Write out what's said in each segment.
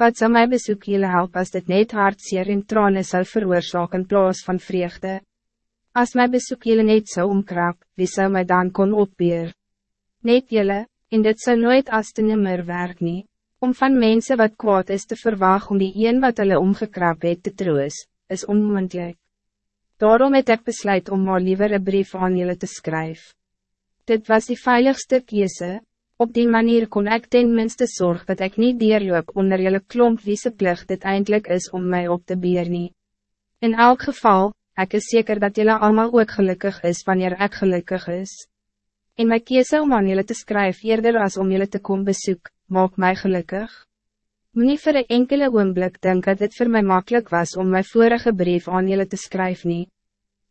Wat zou mij bezoek jullie helpen als dit net hartseer in tranen zou veroorzaken in plaats van vreugde? Als mijn bezoek jullie niet zou omkrap, wie zou mij dan kon opbeer? Net jullie, en dit zou nooit als te nimmer werk nie, om van mensen wat kwaad is te verwachten om die een wat hulle omgekrap het te troos, is onmoendlik. Daarom het ik besluit om maar liever een brief aan jullie te schrijven. Dit was die veiligste keuze. Op die manier kon ik ten minste zorgen dat ik niet dierloop onder jullie klomp wie se plicht dit eindelijk is om mij op te bier nie. In elk geval, ik is zeker dat jullie allemaal ook gelukkig is wanneer ik gelukkig is. In mijn keuze om aan jullie te schrijven eerder als om jullie te komen bezoek, maak mij gelukkig. Meneer voor een enkele oomblik denk dat het voor mij makkelijk was om mijn vorige brief aan jullie te schrijven nie.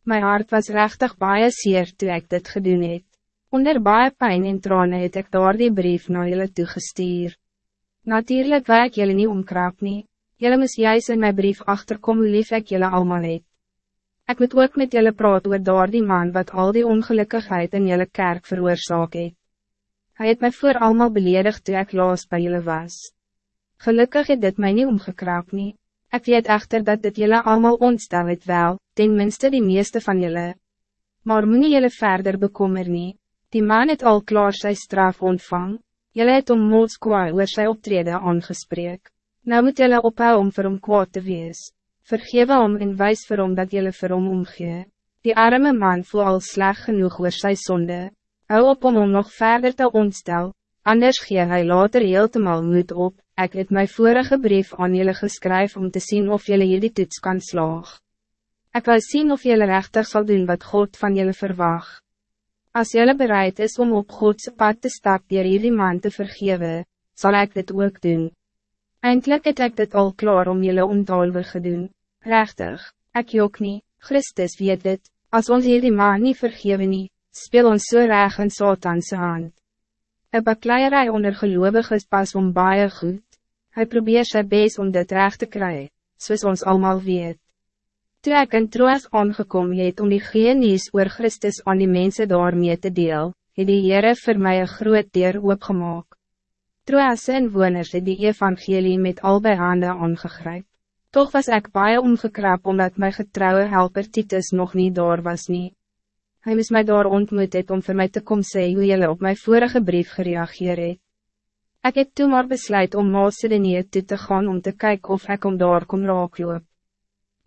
Mijn hart was rechtig baie seer toe ik dit gedoen het. Onder baie pijn en trane het ek daar die brief na julle toegestuur. Natuurlijk wil ek julle nie omkrap nie, julle moes juist in my brief achterkom hoe lief ek julle allemaal het. Ek moet ook met julle praat oor daar die man wat al die ongelukkigheid in julle kerk veroorzaak het. Hy het my voor allemaal beledig toe ek laas by julle was. Gelukkig het dit my nie omgekrap nie. Ek weet echter dat dit julle allemaal ontstel het wel, ten minste die meeste van julle. Maar moet nie julle verder bekommer nie. Die man het al klaar sy straf ontvang, jylle het om moedskwaai oor sy optrede aangespreek. Nou moet jylle ophou om vir hom kwaad te wees. Vergewe om en wijs vir hom dat jylle vir hom omgee. Die arme man voel al sleg genoeg oor sy sonde. Hou op om hom nog verder te ontstel, anders gee hy later heeltemal moed op. Ik het mijn vorige brief aan jullie geschreven om te zien of jullie jullie toets kan slaag. Ik wil zien of jullie rechtig zal doen wat God van jullie verwacht. Als jullie bereid is om op Godse pad te stap dier hierdie man te vergeven, zal ik dit ook doen. Eindelijk het ik dit al klaar om jullie ontalwig gedoen. Rechtig, ik ook niet, Christus weet dit, als ons hierdie man niet vergeven nie, speel ons so reg in Satanse hand. Een bakleierij onder gelovig is pas om baie goed, hij probeert zijn best om dit recht te krijgen, zoals ons allemaal weet. Toe ek in Troas aangekom het om die genies oor Christus aan die mensen daarmee te deel, het die Heere vir my een groot deur oopgemaak. Troas en woners het die evangelie met albei hande aangegryp. Toch was ik baie omgekrap omdat mijn getrouwe helper Titus nog niet daar was nie. Hy moes my daar ontmoet het om voor mij te kom sê hoe jylle op mijn vorige brief gereageer het. Ek het toen maar besluit om Macedonië toe te gaan om te kijken of ik om daar kon raakloop.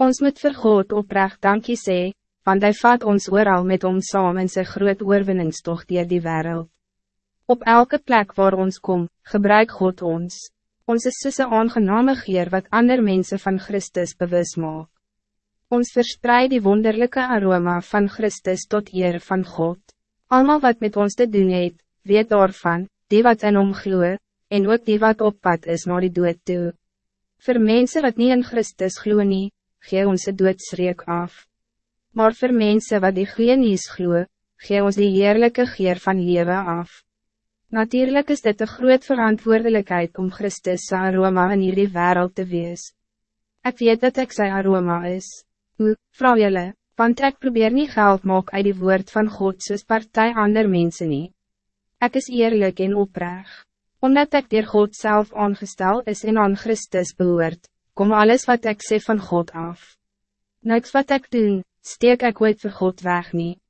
Ons moet vir God oprecht dankie sê, want hij vat ons ooral met ons saam in sy groot oorwinningstocht dier die wereld. Op elke plek waar ons kom, gebruik God ons. Ons is soos een aangename geer wat ander mensen van Christus bewus maak. Ons verspreid die wonderlijke aroma van Christus tot eer van God. Almal wat met ons te doen het, weet daarvan, die wat in hom gloe, en ook die wat op pad is naar die dood toe. Voor mensen wat niet in Christus gloe nie, gee ons de doodsreek af. Maar voor mensen wat die goeie nieuws gloe, gee ons die heerlijke geer van leven af. Natuurlijk is dit een groot verantwoordelijkheid om Christus zijn aroma in hierdie wereld te wees. Ik weet dat ik zijn aroma is. Hoe, vrouw jelle, want ik probeer niet geld maak uit die woord van God soos partij ander mensen niet. Ik is eerlijk en oprecht. Omdat ik door God zelf aangesteld is en aan Christus behoort, kom alles wat ik zeg van God af. Niks wat ik doe, steek ik ooit voor God weg niet.